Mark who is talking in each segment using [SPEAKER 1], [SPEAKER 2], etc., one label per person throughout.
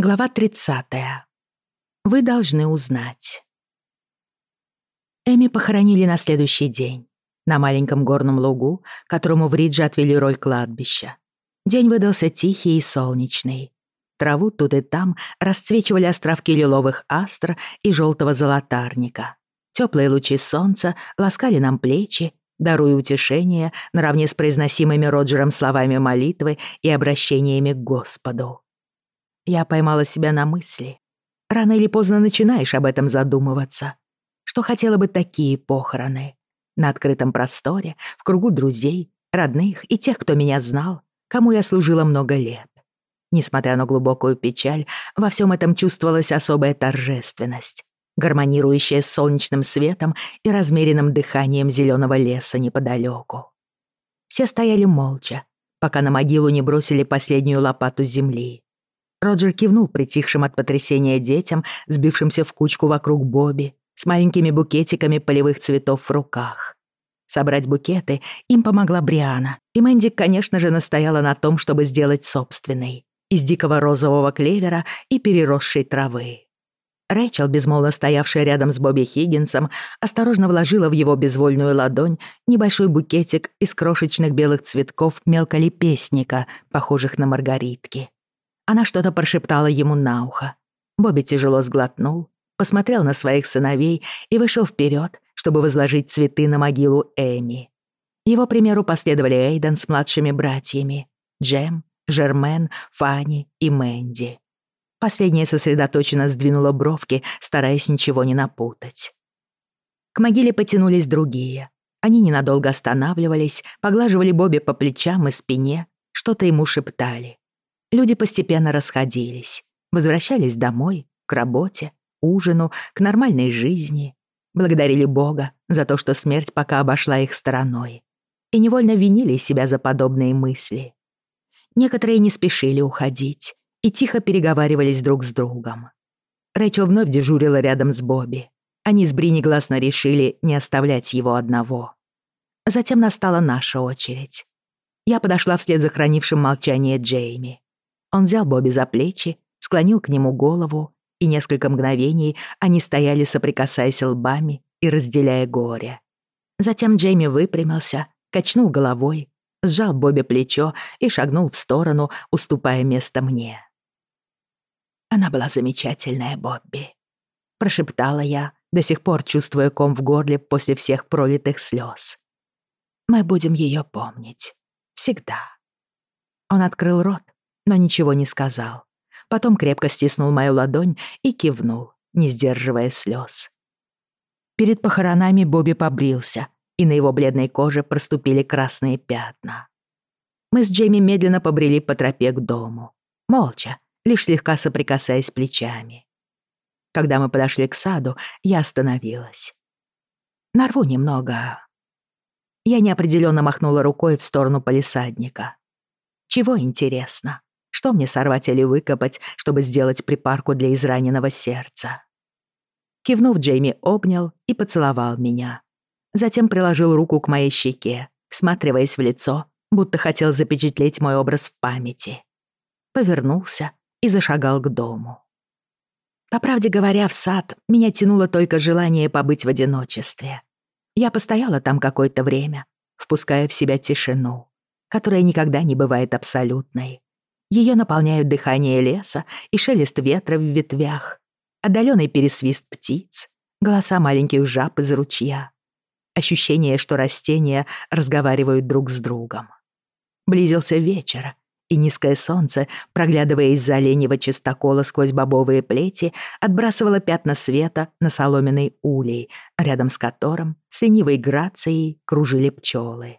[SPEAKER 1] Глава 30. Вы должны узнать. Эми похоронили на следующий день, на маленьком горном лугу, которому в Ридже отвели роль кладбища. День выдался тихий и солнечный. Траву тут и там расцвечивали островки лиловых астр и желтого золотарника. Теплые лучи солнца ласкали нам плечи, даруя утешение наравне с произносимыми Роджером словами молитвы и обращениями к Господу. Я поймала себя на мысли. Рано или поздно начинаешь об этом задумываться. Что хотела бы такие похороны? На открытом просторе, в кругу друзей, родных и тех, кто меня знал, кому я служила много лет. Несмотря на глубокую печаль, во всем этом чувствовалась особая торжественность, гармонирующая с солнечным светом и размеренным дыханием зеленого леса неподалеку. Все стояли молча, пока на могилу не бросили последнюю лопату земли. Роджер кивнул притихшим от потрясения детям, сбившимся в кучку вокруг Бобби, с маленькими букетиками полевых цветов в руках. Собрать букеты им помогла Бриана, и Мэнди, конечно же, настояла на том, чтобы сделать собственный, из дикого розового клевера и переросшей травы. Рэйчел, безмолвно стоявшая рядом с Бобби Хиггинсом, осторожно вложила в его безвольную ладонь небольшой букетик из крошечных белых цветков мелколепестника, похожих на маргаритки. Она что-то прошептала ему на ухо. Бобби тяжело сглотнул, посмотрел на своих сыновей и вышел вперед, чтобы возложить цветы на могилу Эми. Его примеру последовали Эйден с младшими братьями, Джем, Жермен, Фанни и Мэнди. Последняя сосредоточенно сдвинула бровки, стараясь ничего не напутать. К могиле потянулись другие. Они ненадолго останавливались, поглаживали Бобби по плечам и спине, что-то ему шептали. Люди постепенно расходились, возвращались домой, к работе, ужину, к нормальной жизни. Благодарили Бога за то, что смерть пока обошла их стороной. И невольно винили себя за подобные мысли. Некоторые не спешили уходить и тихо переговаривались друг с другом. Рэйчел вновь дежурила рядом с Бобби. Они с Бри гласно решили не оставлять его одного. Затем настала наша очередь. Я подошла вслед за хранившим молчание Джейми. Он взял Бобби за плечи, склонил к нему голову, и несколько мгновений они стояли, соприкасаясь лбами и разделяя горе. Затем Джейми выпрямился, качнул головой, сжал Бобби плечо и шагнул в сторону, уступая место мне. «Она была замечательная, Бобби», — прошептала я, до сих пор чувствуя ком в горле после всех пролитых слез. «Мы будем ее помнить. Всегда». Он открыл рот, но ничего не сказал. Потом крепко стиснул мою ладонь и кивнул, не сдерживая слез. Перед похоронами Бобби побрился, и на его бледной коже проступили красные пятна. Мы с Джейми медленно побрели по тропе к дому. Молча, лишь слегка соприкасаясь плечами. Когда мы подошли к саду, я остановилась. Нарву немного. Я неопределенно махнула рукой в сторону полисадника. Чего интересно? Что мне сорвать или выкопать, чтобы сделать припарку для израненного сердца? Кивнув, Джейми обнял и поцеловал меня. Затем приложил руку к моей щеке, всматриваясь в лицо, будто хотел запечатлеть мой образ в памяти. Повернулся и зашагал к дому. По правде говоря, в сад меня тянуло только желание побыть в одиночестве. Я постояла там какое-то время, впуская в себя тишину, которая никогда не бывает абсолютной. Ее наполняют дыхание леса и шелест ветра в ветвях, отдаленный пересвист птиц, голоса маленьких жаб из ручья, ощущение, что растения разговаривают друг с другом. Близился вечер, и низкое солнце, проглядывая из-за оленьего чистокола сквозь бобовые плети, отбрасывало пятна света на соломенный улей, рядом с которым с ленивой грацией кружили пчелы.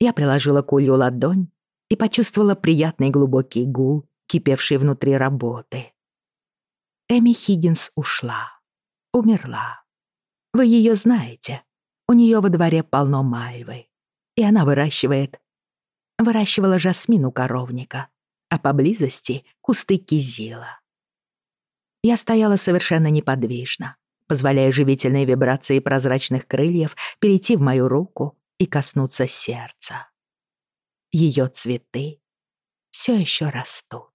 [SPEAKER 1] Я приложила к улью ладонь и почувствовала приятный глубокий гул, кипевший внутри работы. Эми Хиггинс ушла. Умерла. Вы ее знаете. У нее во дворе полно мальвы. И она выращивает... Выращивала жасмин у коровника, а поблизости — кусты кизила. Я стояла совершенно неподвижно, позволяя живительной вибрации прозрачных крыльев перейти в мою руку и коснуться сердца. ее цветы все еще растут.